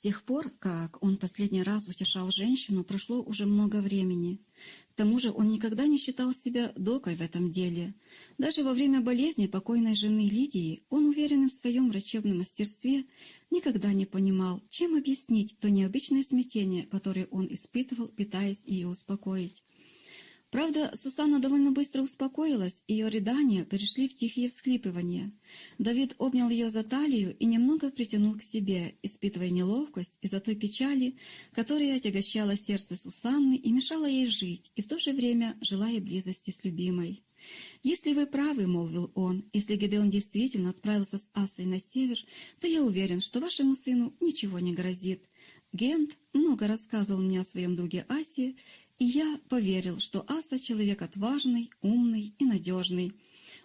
С тех пор, как он последний раз утешал женщину, прошло уже много времени. К тому же он никогда не считал себя докой в этом деле. Даже во время болезни покойной жены Лидии он, уверенный в своем врачебном мастерстве, никогда не понимал, чем объяснить то необычное смятение, которое он испытывал, пытаясь ее успокоить. Правда, Сусанна довольно быстро успокоилась, ее рыдания перешли в тихие всхлипывания. Давид обнял ее за талию и немного притянул к себе, испытывая неловкость из-за той печали, которая отягощала сердце Сусанны и мешала ей жить, и в то же время желая близости с любимой. «Если вы правы, — молвил он, — если Гедеон действительно отправился с Асой на север, то я уверен, что вашему сыну ничего не грозит. Гент много рассказывал мне о своем друге Асе, и я поверил, что Аса — человек отважный, умный и надежный.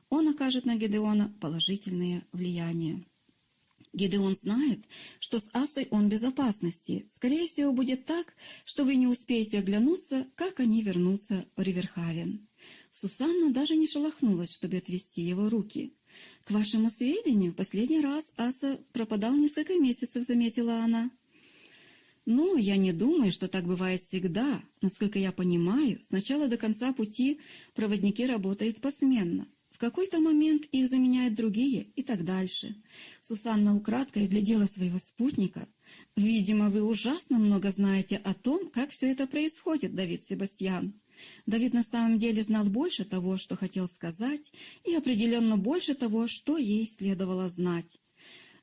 Он окажет на Гедеона положительное влияние. Гедеон знает, что с Асой он в безопасности. Скорее всего, будет так, что вы не успеете оглянуться, как они вернутся в Риверхавен. Сусанна даже не шелохнулась, чтобы отвести его руки. «К вашему сведению, последний раз Аса пропадал несколько месяцев», — заметила она. Но я не думаю, что так бывает всегда. Насколько я понимаю, с начала до конца пути проводники работают посменно. В какой-то момент их заменяют другие и так дальше. Сусанна украдкой глядела своего спутника. «Видимо, вы ужасно много знаете о том, как все это происходит, Давид Себастьян». Давид на самом деле знал больше того, что хотел сказать, и определенно больше того, что ей следовало знать.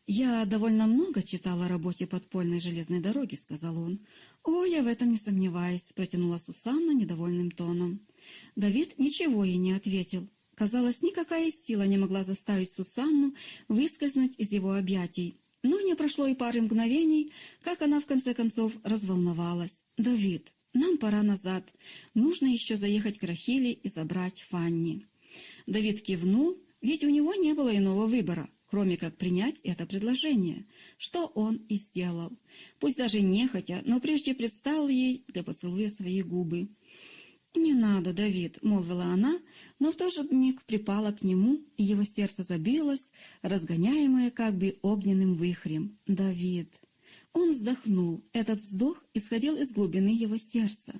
«Я довольно много читал о работе подпольной железной дороги», — сказал он. «О, я в этом не сомневаюсь», — протянула Сусанна недовольным тоном. Давид ничего ей не ответил. Казалось, никакая сила не могла заставить Сусанну выскользнуть из его объятий. Но не прошло и пары мгновений, как она в конце концов разволновалась. «Давид, нам пора назад. Нужно еще заехать к Рахиле и забрать Фанни». Давид кивнул, ведь у него не было иного выбора кроме как принять это предложение, что он и сделал, пусть даже нехотя, но прежде представил ей для поцелуя свои губы. «Не надо, Давид», — молвила она, но в тот же миг припала к нему, и его сердце забилось, разгоняемое как бы огненным вихрем. «Давид». Он вздохнул. Этот вздох исходил из глубины его сердца.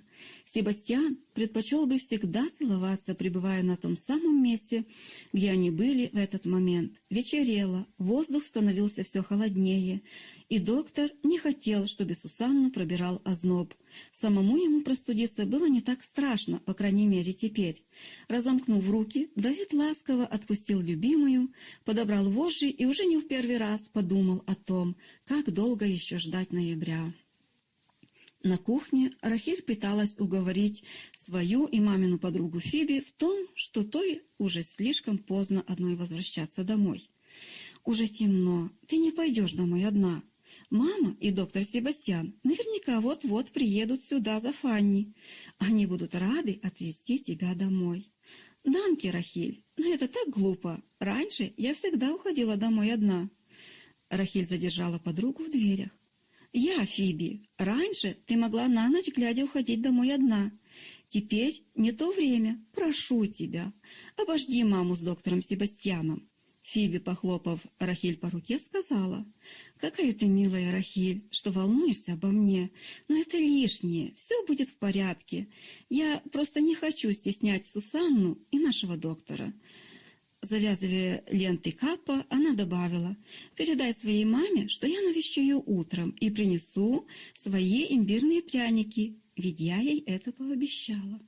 Себастьян предпочел бы всегда целоваться, пребывая на том самом месте, где они были в этот момент. Вечерело, воздух становился все холоднее, и доктор не хотел, чтобы Сусанну пробирал озноб. Самому ему простудиться было не так страшно, по крайней мере теперь. Разомкнув руки, Давид ласково отпустил любимую, подобрал вожжи и уже не в первый раз подумал о том, как долго еще ждать ноября. На кухне Рахиль пыталась уговорить свою и мамину подругу Фиби в том, что той уже слишком поздно одной возвращаться домой. «Уже темно, ты не пойдешь домой одна», Мама и доктор Себастьян наверняка вот-вот приедут сюда за Фанни. Они будут рады отвезти тебя домой. Данки, Рахиль, но это так глупо. Раньше я всегда уходила домой одна. Рахиль задержала подругу в дверях. «Я, Фиби, раньше ты могла на ночь глядя уходить домой одна. Теперь не то время. Прошу тебя, обожди маму с доктором Себастьяном. Фиби, похлопав Рахиль по руке, сказала, «Какая ты милая, Рахиль, что волнуешься обо мне, но это лишнее, все будет в порядке. Я просто не хочу стеснять Сусанну и нашего доктора». Завязывая ленты капа, она добавила, «Передай своей маме, что я навещу ее утром и принесу свои имбирные пряники, ведь я ей это пообещала».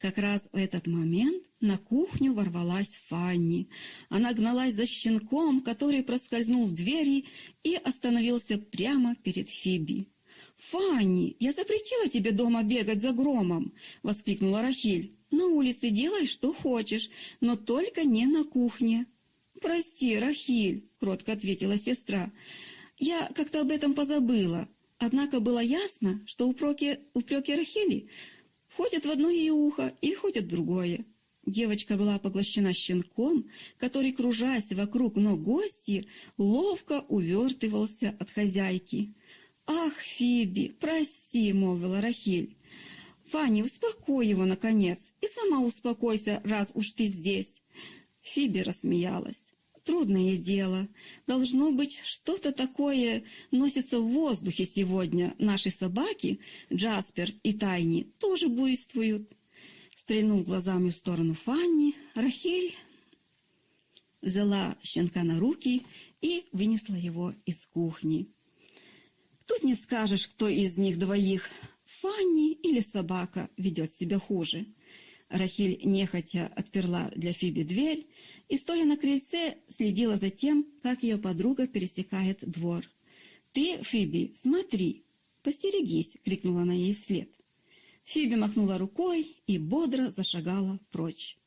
Как раз в этот момент на кухню ворвалась Фанни. Она гналась за щенком, который проскользнул в двери и остановился прямо перед Фиби. «Фанни, я запретила тебе дома бегать за громом!» — воскликнула Рахиль. «На улице делай, что хочешь, но только не на кухне». «Прости, Рахиль», — кротко ответила сестра. «Я как-то об этом позабыла. Однако было ясно, что упреки, упреки Рахили Ходят в одно ее ухо и ходят в другое. Девочка была поглощена щенком, который, кружась вокруг ног гости, ловко увертывался от хозяйки. «Ах, Фиби, прости!» — молвила Рахиль. «Фанни, успокой его, наконец, и сама успокойся, раз уж ты здесь!» Фиби рассмеялась. трудное дело. Должно быть, что-то такое носится в воздухе сегодня. Наши собаки, Джаспер и Тайни, тоже буйствуют. Стрельнув глазами в сторону Фанни, Рахиль взяла щенка на руки и вынесла его из кухни. Тут не скажешь, кто из них двоих, Фанни или собака, ведет себя хуже. Рахиль нехотя отперла для Фиби дверь и, стоя на крыльце, следила за тем, как ее подруга пересекает двор. «Ты, Фиби, смотри! Постерегись!» — крикнула она ей вслед. Фиби махнула рукой и бодро зашагала прочь.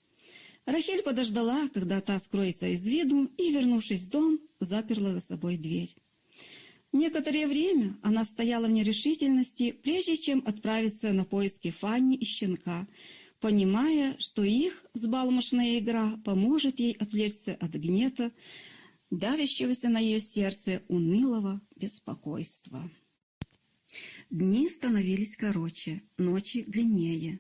Рахиль подождала, когда та скроется из виду, и, вернувшись в дом, заперла за собой дверь. Некоторое время она стояла в нерешительности, прежде чем отправиться на поиски Фанни и щенка, понимая, что их взбалмошная игра поможет ей отвлечься от гнета, давящегося на ее сердце унылого беспокойства. Дни становились короче, ночи длиннее.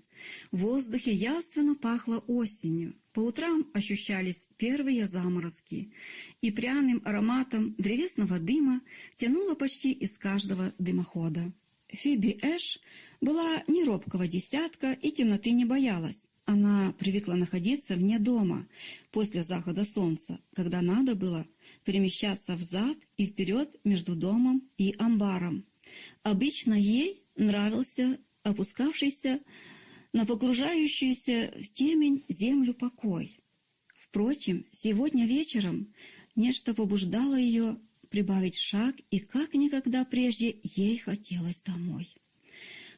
В воздухе явственно пахло осенью. По утрам ощущались первые заморозки, и пряным ароматом древесного дыма тянуло почти из каждого дымохода. Фиби Эш была не робкого десятка и темноты не боялась. Она привыкла находиться вне дома после захода солнца, когда надо было перемещаться взад и вперед между домом и амбаром. Обычно ей нравился опускавшийся на погружающуюся в темень землю покой. Впрочем, сегодня вечером нечто побуждало ее прибавить шаг, и как никогда прежде ей хотелось домой.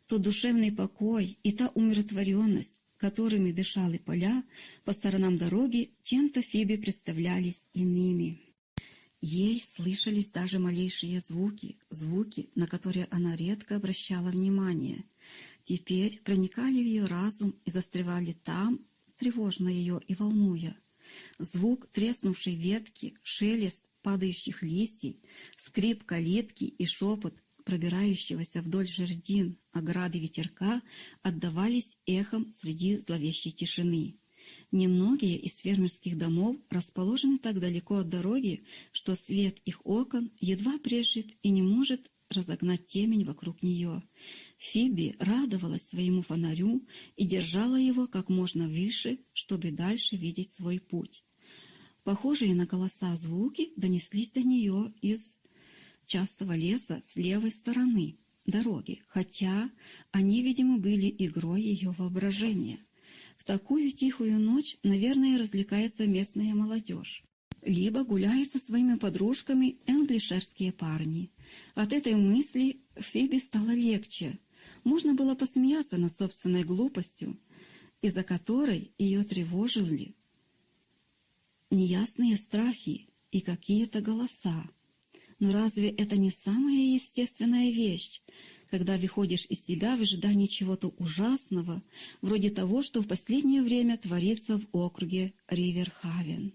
Тот душевный покой и та умиротворенность, которыми дышали поля по сторонам дороги, чем-то Фиби представлялись иными. Ей слышались даже малейшие звуки, звуки, на которые она редко обращала внимание. Теперь проникали в ее разум и застревали там, тревожно ее и волнуя. Звук треснувшей ветки, шелест падающих листьев, скрип калитки и шепот пробирающегося вдоль жердин ограды ветерка отдавались эхом среди зловещей тишины. Немногие из фермерских домов расположены так далеко от дороги, что свет их окон едва брежет и не может разогнать темень вокруг нее. Фиби радовалась своему фонарю и держала его как можно выше, чтобы дальше видеть свой путь. Похожие на голоса звуки донеслись до нее из частого леса с левой стороны дороги, хотя они, видимо, были игрой ее воображения. В такую тихую ночь, наверное, развлекается местная молодежь. Либо гуляют со своими подружками энглишерские парни. От этой мысли Фиби стало легче. Можно было посмеяться над собственной глупостью, из-за которой ее тревожили неясные страхи и какие-то голоса. Но разве это не самая естественная вещь, когда выходишь из себя в ожидании чего-то ужасного, вроде того, что в последнее время творится в округе Риверхавен.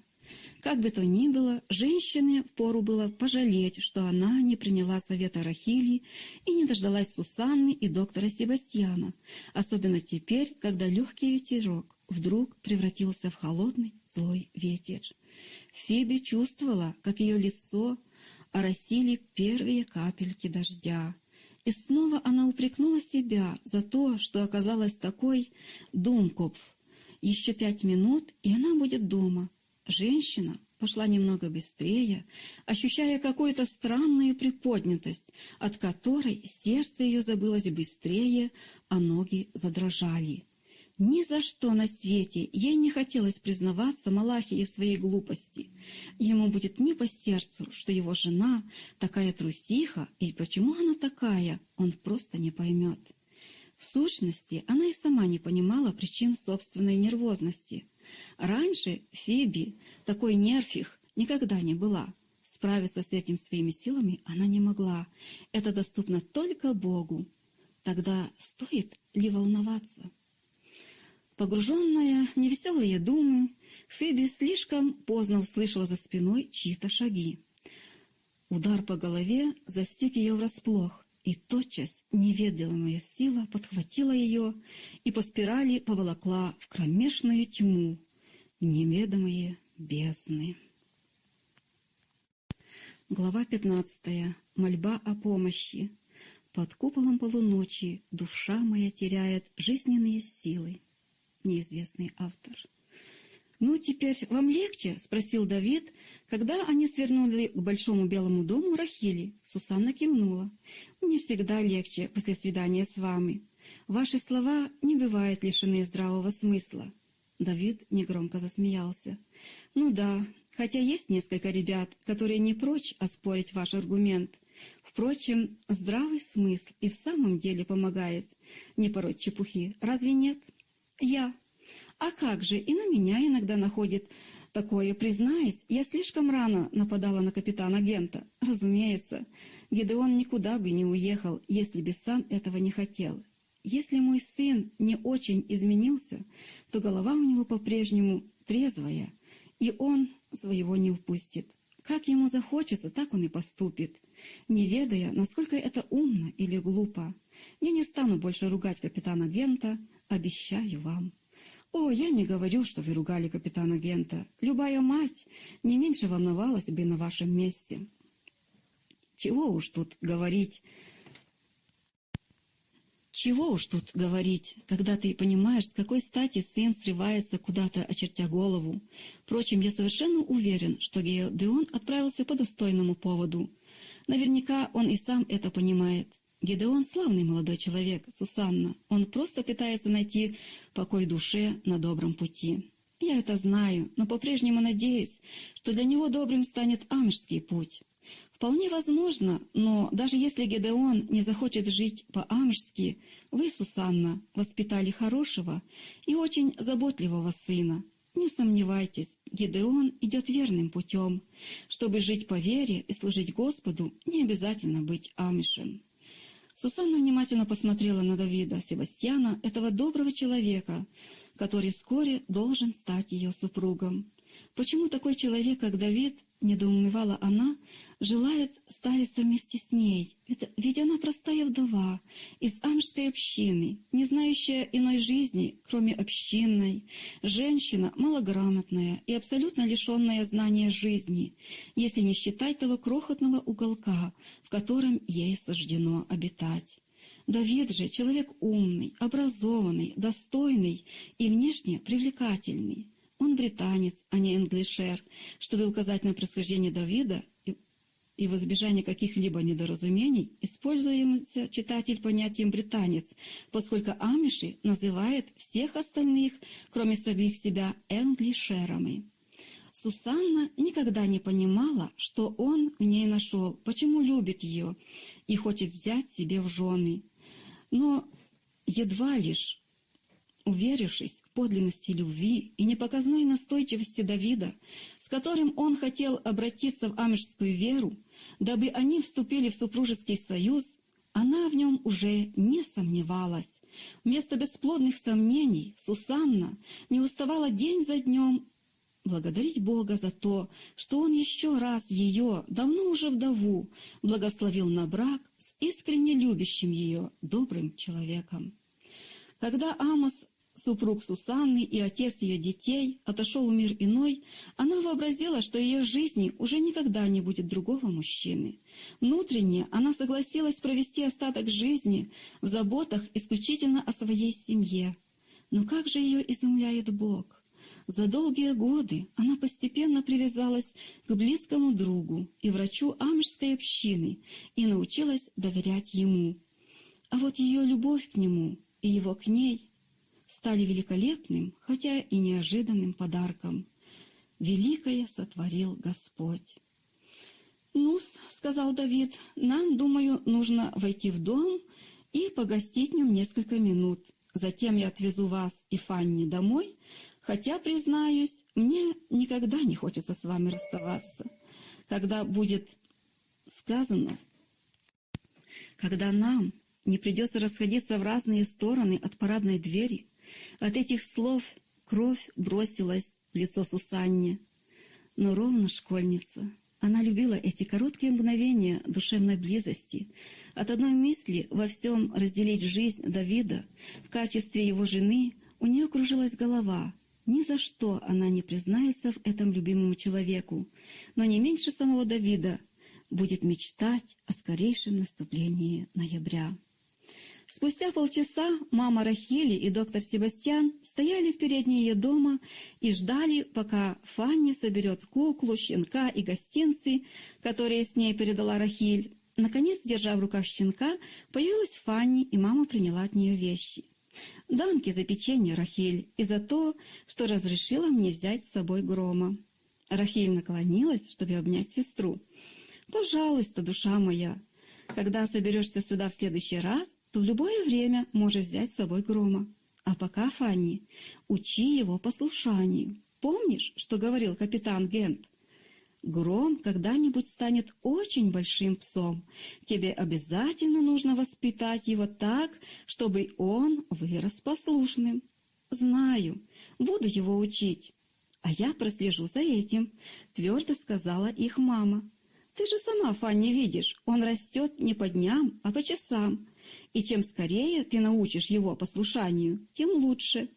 Как бы то ни было, женщине впору было пожалеть, что она не приняла совета Рахили и не дождалась Сусанны и доктора Себастьяна, особенно теперь, когда легкий ветерок вдруг превратился в холодный злой ветер. Фиби чувствовала, как ее лицо оросили первые капельки дождя, и снова она упрекнула себя за то, что оказалась такой думкопф. Еще пять минут, и она будет дома. Женщина пошла немного быстрее, ощущая какую-то странную приподнятость, от которой сердце ее забылось быстрее, а ноги задрожали. Ни за что на свете ей не хотелось признаваться Малахии в своей глупости. Ему будет не по сердцу, что его жена такая трусиха, и почему она такая, он просто не поймет. В сущности, она и сама не понимала причин собственной нервозности. Раньше Фиби, такой нерфих, никогда не была. Справиться с этим своими силами она не могла. Это доступно только Богу. Тогда стоит ли волноваться? Погруженная в невеселые думы, Фиби слишком поздно услышала за спиной чьи-то шаги. Удар по голове застиг ее врасплох, и тотчас неведомая сила подхватила ее и по спирали поволокла в кромешную тьму, в неведомые бездны. Глава 15. Мольба о помощи. Под куполом полуночи душа моя теряет жизненные силы. Неизвестный автор. «Ну, теперь вам легче?» — спросил Давид, когда они свернули к большому белому дому Рахили. Сусанна кивнула. «Мне всегда легче после свидания с вами. Ваши слова не бывают лишены здравого смысла». Давид негромко засмеялся. «Ну да, хотя есть несколько ребят, которые не прочь оспорить ваш аргумент. Впрочем, здравый смысл и в самом деле помогает. Не пороть чепухи, разве нет? Я. А как же, и на меня иногда находит такое, признаюсь, я слишком рано нападала на капитана-агента. Разумеется, Гедеон никуда бы не уехал, если бы сам этого не хотел. Если мой сын не очень изменился, то голова у него по-прежнему трезвая, и он своего не упустит. Как ему захочется, так он и поступит, не ведая, насколько это умно или глупо. Я не стану больше ругать капитана Гента, обещаю вам. О, я не говорю, что вы ругали капитана Гента. Любая мать не меньше волновалась бы на вашем месте. Чего уж тут говорить чего уж тут говорить, когда ты понимаешь, с какой стати сын срывается куда-то, очертя голову. Впрочем, я совершенно уверен, что Геодеон отправился по достойному поводу. Наверняка он и сам это понимает. Гедеон славный молодой человек, Сусанна. Он просто пытается найти покой душе на добром пути. Я это знаю, но по-прежнему надеюсь, что для него добрым станет амежский путь. Вполне возможно, но даже если Гедеон не захочет жить по-амжски, вы, Сусанна, воспитали хорошего и очень заботливого сына. Не сомневайтесь, Гедеон идет верным путем. Чтобы жить по вере и служить Господу, не обязательно быть амишем. Сусанна внимательно посмотрела на Давида Себастьяна, этого доброго человека, который вскоре должен стать ее супругом. Почему такой человек, как Давид, недоумевала она, желает стариться вместе с ней? Ведь она простая вдова из амжской общины, не знающая иной жизни, кроме общинной, женщина малограмотная и абсолютно лишенная знания жизни, если не считать того крохотного уголка, в котором ей суждено обитать. Давид же человек умный, образованный, достойный и внешне привлекательный. Он британец, а не англишер, чтобы указать на происхождение Давида и, и избежание каких-либо недоразумений, используемся читатель понятием «британец», поскольку амиши называют всех остальных, кроме самих себя, англишерами. Сусанна никогда не понимала, что он в ней нашел, почему любит ее и хочет взять себе в жены. Но едва лишь Уверившись в подлинности любви и непоказной настойчивости Давида, с которым он хотел обратиться в амежскую веру, дабы они вступили в супружеский союз, она в нем уже не сомневалась. Вместо бесплодных сомнений Сусанна не уставала день за днем благодарить Бога за то, что Он еще раз ее, давно уже вдову, благословил на брак с искренне любящим ее добрым человеком. Когда Амос супруг Сусанны и отец ее детей, отошел в мир иной, она вообразила, что ее жизни уже никогда не будет другого мужчины. Внутренне она согласилась провести остаток жизни в заботах исключительно о своей семье. Но как же ее изумляет Бог! За долгие годы она постепенно привязалась к близкому другу и врачу амежской общины и научилась доверять ему. А вот ее любовь к нему и его к ней – стали великолепным, хотя и неожиданным подарком. Великое сотворил Господь. «Ну-с», — сказал Давид, — «нам, думаю, нужно войти в дом и погостить в нем несколько минут. Затем я отвезу вас и Фанни домой, хотя, признаюсь, мне никогда не хочется с вами расставаться. Когда будет сказано, когда нам не придется расходиться в разные стороны от парадной двери, от этих слов кровь бросилась в лицо Сусанне. Но ровно школьница. Она любила эти короткие мгновения душевной близости. От одной мысли во всем разделить жизнь Давида в качестве его жены у нее кружилась голова. Ни за что она не признается в этом любимому человеку. Но не меньше самого Давида будет мечтать о скорейшем наступлении ноября. Спустя полчаса мама Рахили и доктор Себастьян стояли в передней ее дома и ждали, пока Фанни соберет куклу, щенка и гостинцы, которые с ней передала Рахиль. Наконец, держа в руках щенка, появилась Фанни, и мама приняла от нее вещи. «Данки за печенье, Рахиль, и за то, что разрешила мне взять с собой грома». Рахиль наклонилась, чтобы обнять сестру. «Пожалуйста, душа моя, когда соберешься сюда в следующий раз, то в любое время можешь взять с собой грома. А пока, Фанни, учи его послушанию. Помнишь, что говорил капитан Гент? Гром когда-нибудь станет очень большим псом. Тебе обязательно нужно воспитать его так, чтобы он вырос послушным. Знаю, буду его учить. А я прослежу за этим, твердо сказала их мама. Ты же сама, Фанни, видишь, он растет не по дням, а по часам. И чем скорее ты научишь его послушанию, тем лучше.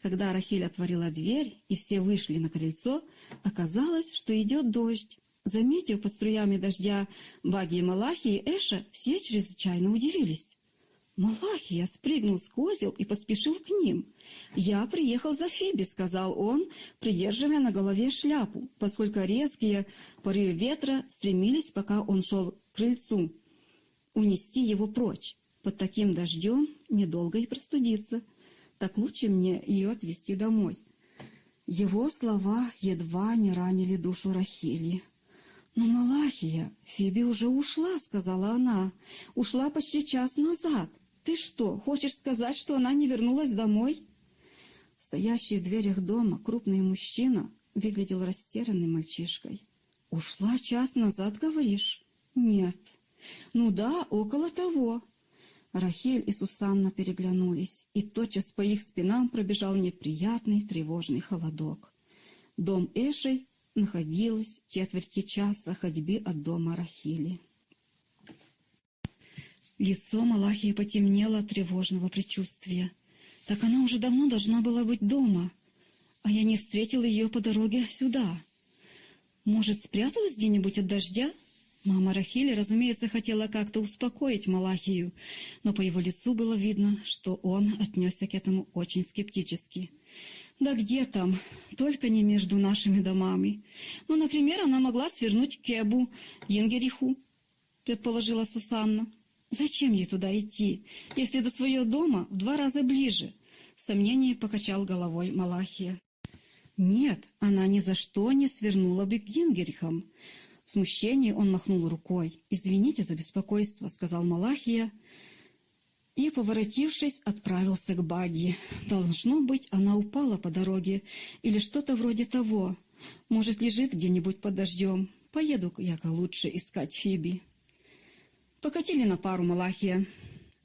Когда Рахиль отворила дверь, и все вышли на крыльцо, оказалось, что идет дождь. Заметив под струями дождя Баги и Малахи и Эша, все чрезвычайно удивились. Малахия спрыгнул с козел и поспешил к ним. «Я приехал за Фиби», — сказал он, придерживая на голове шляпу, поскольку резкие порывы ветра стремились, пока он шел к крыльцу, унести его прочь. Под таким дождем недолго и простудиться. Так лучше мне ее отвезти домой. Его слова едва не ранили душу Рахили. «Но, Малахия, Фиби уже ушла», — сказала она. «Ушла почти час назад. Ты что, хочешь сказать, что она не вернулась домой?» Стоящий в дверях дома крупный мужчина выглядел растерянным мальчишкой. «Ушла час назад, говоришь?» «Нет». «Ну да, около того». Рахиль и Сусанна переглянулись, и тотчас по их спинам пробежал неприятный тревожный холодок. Дом Эшей находился в четверти часа ходьбы от дома Рахили. Лицо Малахии потемнело от тревожного предчувствия. Так она уже давно должна была быть дома, а я не встретил ее по дороге сюда. Может, спряталась где-нибудь от дождя? Мама Рахили, разумеется, хотела как-то успокоить Малахию, но по его лицу было видно, что он отнесся к этому очень скептически. «Да где там? Только не между нашими домами. Ну, например, она могла свернуть к Кебу, Ингериху», — предположила Сусанна. Зачем ей туда идти, если до своего дома в два раза ближе? Сомнение покачал головой Малахия. Нет, она ни за что не свернула бы к Гингерихам. В смущении он махнул рукой. «Извините за беспокойство», — сказал Малахия, и, поворотившись, отправился к Баги. Должно быть, она упала по дороге или что-то вроде того. Может, лежит где-нибудь под дождем. Поеду яко лучше искать Фиби. Покатили на пару Малахия.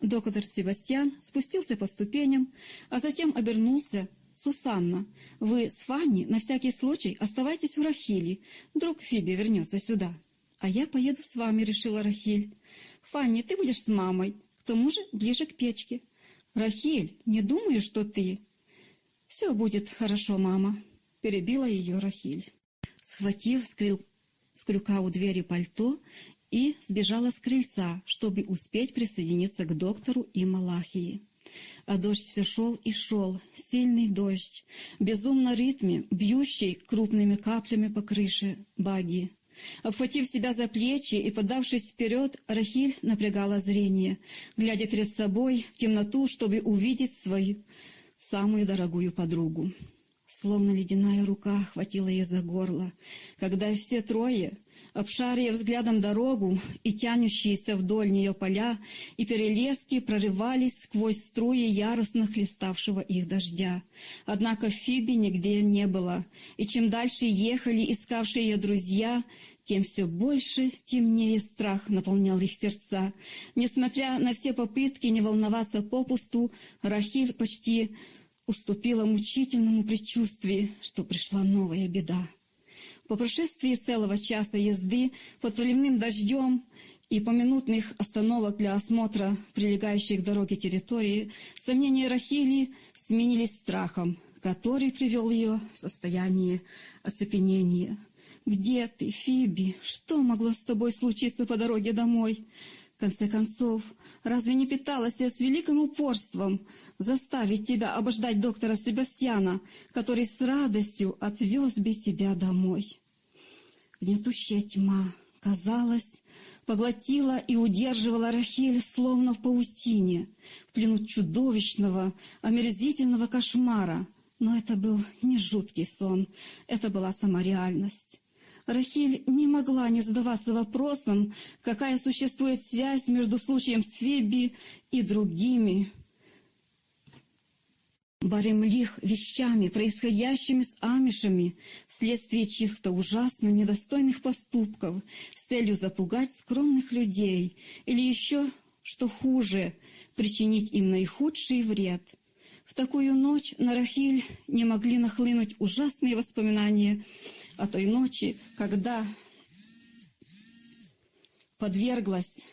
Доктор Себастьян спустился по ступеням, а затем обернулся. «Сусанна, вы с Фанни на всякий случай оставайтесь у Рахили. Вдруг Фиби вернется сюда». «А я поеду с вами», — решила Рахиль. «Фанни, ты будешь с мамой, к тому же ближе к печке». «Рахиль, не думаю, что ты...» «Все будет хорошо, мама», — перебила ее Рахиль. Схватив с, крыл... с крюка у двери пальто и сбежала с крыльца, чтобы успеть присоединиться к доктору и Малахии. А дождь все шел и шел, сильный дождь, безумно ритме, бьющий крупными каплями по крыше баги. Обхватив себя за плечи и подавшись вперед, Рахиль напрягала зрение, глядя перед собой в темноту, чтобы увидеть свою самую дорогую подругу. Словно ледяная рука хватила ее за горло, когда все трое, обшария взглядом дорогу и тянущиеся вдоль нее поля и перелески, прорывались сквозь струи яростно хлеставшего их дождя. Однако Фиби нигде не было, и чем дальше ехали искавшие ее друзья, тем все больше темнее страх наполнял их сердца. Несмотря на все попытки не волноваться попусту, Рахиль почти уступила мучительному предчувствию, что пришла новая беда. По прошествии целого часа езды под проливным дождем и поминутных остановок для осмотра прилегающих к дороге территории, сомнения Рахили сменились страхом, который привел ее в состояние оцепенения. Где ты, Фиби? Что могло с тобой случиться по дороге домой? В конце концов, разве не питалась я с великим упорством заставить тебя обождать доктора Себастьяна, который с радостью отвез бы тебя домой? Гнетущая тьма, казалось, поглотила и удерживала Рахиль словно в паутине, в плену чудовищного, омерзительного кошмара. Но это был не жуткий сон, это была сама реальность. Рахиль не могла не задаваться вопросом, какая существует связь между случаем с Фиби и другими баремлих вещами, происходящими с амишами вследствие чьих-то ужасно недостойных поступков с целью запугать скромных людей или еще, что хуже, причинить им наихудший вред. В такую ночь на Рахиль не могли нахлынуть ужасные воспоминания о той ночи, когда подверглась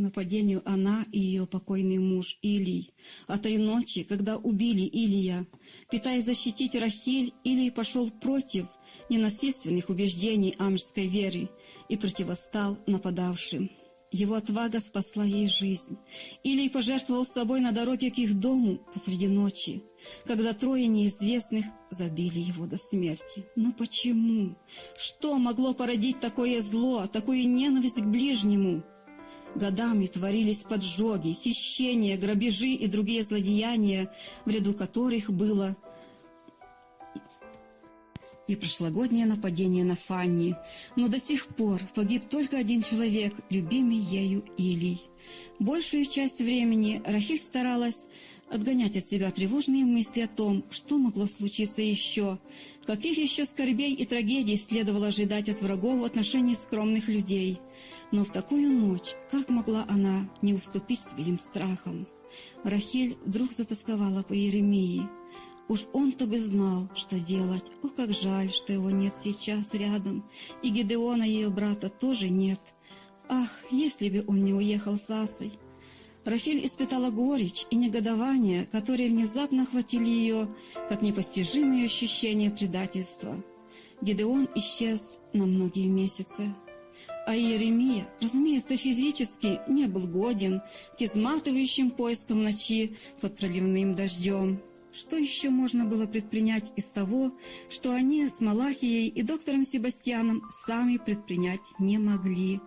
нападению она и ее покойный муж Илий. О той ночи, когда убили Илия, питаясь защитить Рахиль, Илий пошел против ненасильственных убеждений амжской веры и противостал нападавшим. Его отвага спасла ей жизнь. Илий пожертвовал собой на дороге к их дому посреди ночи, когда трое неизвестных забили его до смерти. Но почему? Что могло породить такое зло, такую ненависть к ближнему? Годами творились поджоги, хищения, грабежи и другие злодеяния, в ряду которых было и прошлогоднее нападение на Фанни, но до сих пор погиб только один человек, любимый ею Илий. Большую часть времени Рахиль старалась отгонять от себя тревожные мысли о том, что могло случиться еще, каких еще скорбей и трагедий следовало ожидать от врагов в отношении скромных людей. Но в такую ночь как могла она не уступить своим страхам? Рахиль вдруг затасковала по Еремии – Уж он-то бы знал, что делать. О, как жаль, что его нет сейчас рядом. И Гедеона, ее брата, тоже нет. Ах, если бы он не уехал с Асой. Рахиль испытала горечь и негодование, которые внезапно охватили ее, как непостижимое ощущение предательства. Гедеон исчез на многие месяцы. А Иеремия, разумеется, физически не был годен к изматывающим поискам ночи под проливным дождем. Что еще можно было предпринять из того, что они с Малахией и доктором Себастьяном сами предпринять не могли?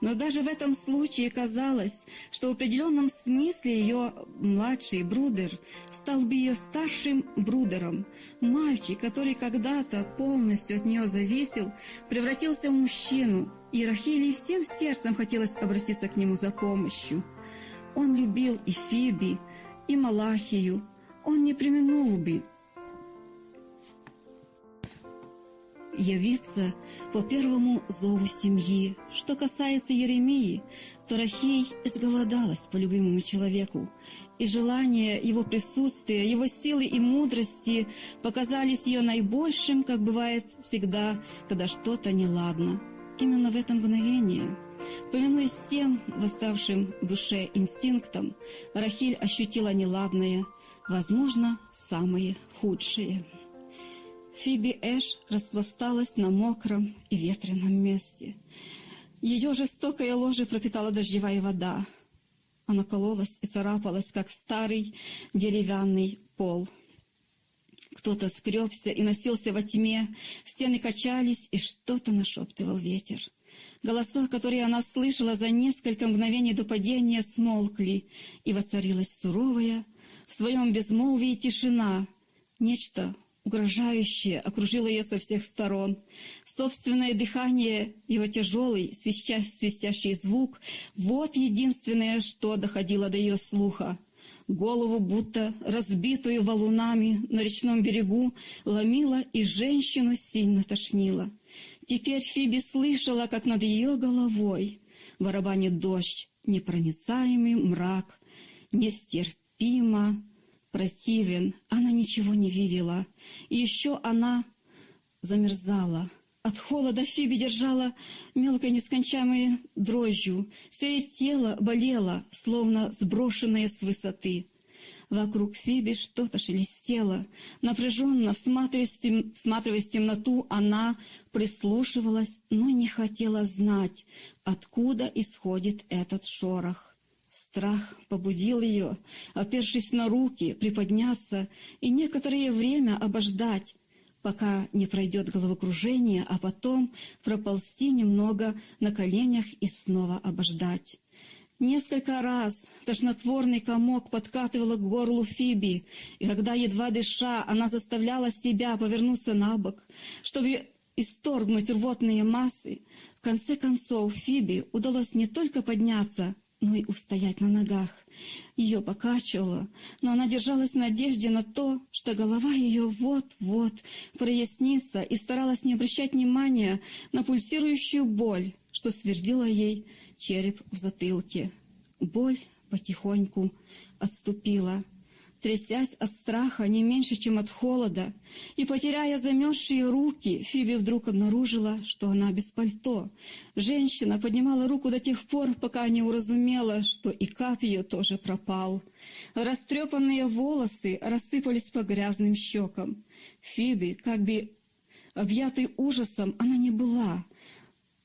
Но даже в этом случае казалось, что в определенном смысле ее младший брудер стал бы ее старшим брудером. Мальчик, который когда-то полностью от нее зависел, превратился в мужчину, и Рахилии всем сердцем хотелось обратиться к нему за помощью. Он любил и Фиби, и Малахию, он не применул бы явиться по первому зову семьи. Что касается Еремии, то Рахей изголодалась по любимому человеку, и желание его присутствия, его силы и мудрости показались ее наибольшим, как бывает всегда, когда что-то неладно. Именно в это мгновение, повинуясь всем восставшим в душе инстинктам, Рахиль ощутила неладное – возможно, самые худшие. Фиби Эш распласталась на мокром и ветреном месте. Ее жестокое ложе пропитала дождевая вода. Она кололась и царапалась, как старый деревянный пол. Кто-то скребся и носился во тьме, стены качались, и что-то нашептывал ветер. Голоса, которые она слышала за несколько мгновений до падения, смолкли, и воцарилась суровая, в своем безмолвии тишина. Нечто угрожающее окружило ее со всех сторон. Собственное дыхание, его тяжелый, свистя, свистящий звук — вот единственное, что доходило до ее слуха. Голову, будто разбитую валунами на речном берегу, ломила и женщину сильно тошнило. Теперь Фиби слышала, как над ее головой барабанит дождь, непроницаемый мрак, нестерпимый терпимо, противен, она ничего не видела. И еще она замерзала. От холода Фиби держала мелкой нескончаемой дрожью. Все ее тело болело, словно сброшенное с высоты. Вокруг Фиби что-то шелестело. Напряженно, всматриваясь, всматриваясь в темноту, она прислушивалась, но не хотела знать, откуда исходит этот шорох. Страх побудил ее, опершись на руки, приподняться и некоторое время обождать, пока не пройдет головокружение, а потом проползти немного на коленях и снова обождать. Несколько раз тошнотворный комок подкатывала к горлу Фиби, и когда, едва дыша, она заставляла себя повернуться на бок, чтобы исторгнуть рвотные массы, в конце концов Фиби удалось не только подняться, но и устоять на ногах. Ее покачивало, но она держалась в надежде на то, что голова ее вот-вот прояснится и старалась не обращать внимания на пульсирующую боль, что свердила ей череп в затылке. Боль потихоньку отступила, трясясь от страха не меньше, чем от холода, и, потеряя замерзшие руки, Фиби вдруг обнаружила, что она без пальто. Женщина поднимала руку до тех пор, пока не уразумела, что и кап ее тоже пропал. Растрепанные волосы рассыпались по грязным щекам. Фиби, как бы объятый ужасом, она не была,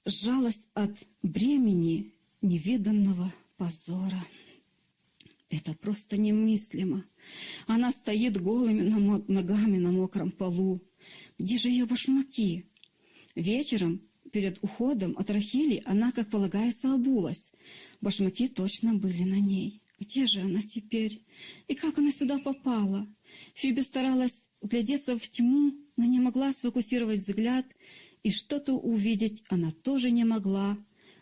сжалась от бремени невиданного позора. Это просто немыслимо. Она стоит голыми ногами на мокром полу. Где же ее башмаки? Вечером, перед уходом от Рахили, она, как полагается, обулась. Башмаки точно были на ней. Где же она теперь? И как она сюда попала? Фиби старалась глядеться в тьму, но не могла сфокусировать взгляд, и что-то увидеть она тоже не могла.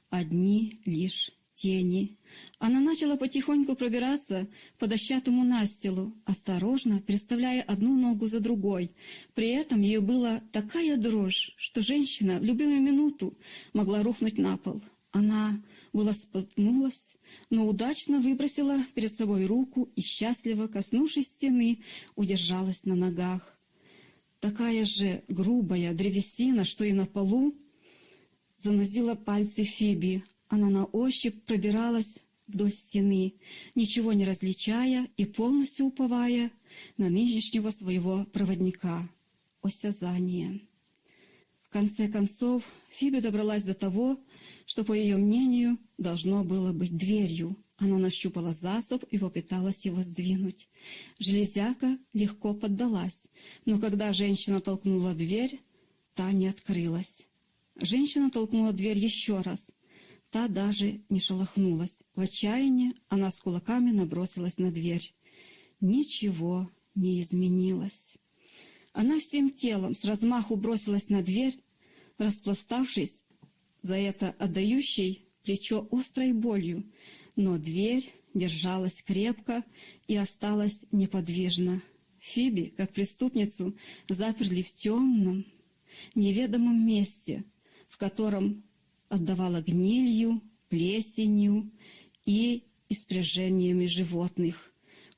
Одни лишь тени. Она начала потихоньку пробираться по дощатому настилу, осторожно переставляя одну ногу за другой. При этом ее была такая дрожь, что женщина в любую минуту могла рухнуть на пол. Она была споткнулась, но удачно выбросила перед собой руку и, счастливо коснувшись стены, удержалась на ногах. Такая же грубая древесина, что и на полу, занозила пальцы Фиби, она на ощупь пробиралась вдоль стены, ничего не различая и полностью уповая на нынешнего своего проводника — осязание. В конце концов, Фиби добралась до того, что, по ее мнению, должно было быть дверью. Она нащупала засоб и попыталась его сдвинуть. Железяка легко поддалась, но когда женщина толкнула дверь, та не открылась. Женщина толкнула дверь еще раз — Та даже не шелохнулась. В отчаянии она с кулаками набросилась на дверь. Ничего не изменилось. Она всем телом с размаху бросилась на дверь, распластавшись за это отдающей плечо острой болью, но дверь держалась крепко и осталась неподвижна. Фиби, как преступницу, заперли в темном, неведомом месте, в котором отдавала гнилью, плесенью и испряжениями животных.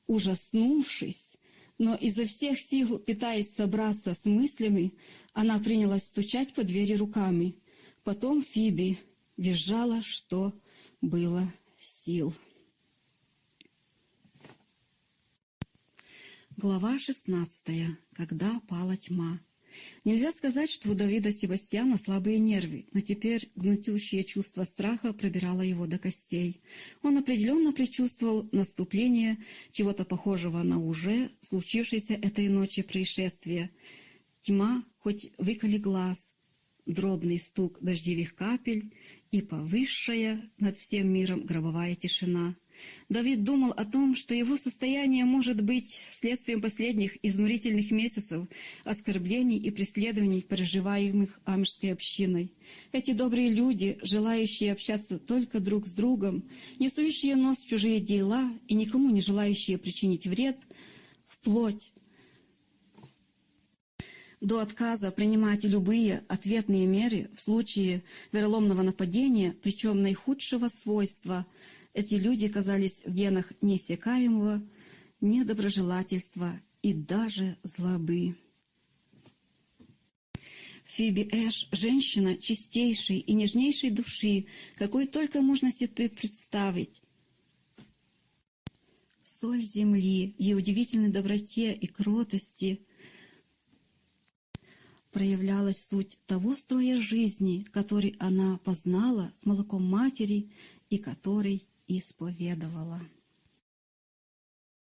Ужаснувшись, но изо всех сил, пытаясь собраться с мыслями, она принялась стучать по двери руками. Потом Фиби визжала, что было сил. Глава шестнадцатая. Когда пала тьма. Нельзя сказать, что у Давида Себастьяна слабые нервы, но теперь гнутющее чувство страха пробирало его до костей. Он определенно предчувствовал наступление чего-то похожего на уже случившееся этой ночи происшествие. Тьма хоть выколи глаз, дробный стук дождевых капель и повысшая над всем миром гробовая тишина. Давид думал о том, что его состояние может быть следствием последних изнурительных месяцев оскорблений и преследований, переживаемых амежской общиной. Эти добрые люди, желающие общаться только друг с другом, несущие нос в чужие дела и никому не желающие причинить вред, вплоть до отказа принимать любые ответные меры в случае вероломного нападения, причем наихудшего свойства – эти люди казались в генах неиссякаемого недоброжелательства и даже злобы. Фиби Эш — женщина чистейшей и нежнейшей души, какой только можно себе представить. соль земли, ее удивительной доброте и кротости проявлялась суть того строя жизни, который она познала с молоком матери и который исповедовала.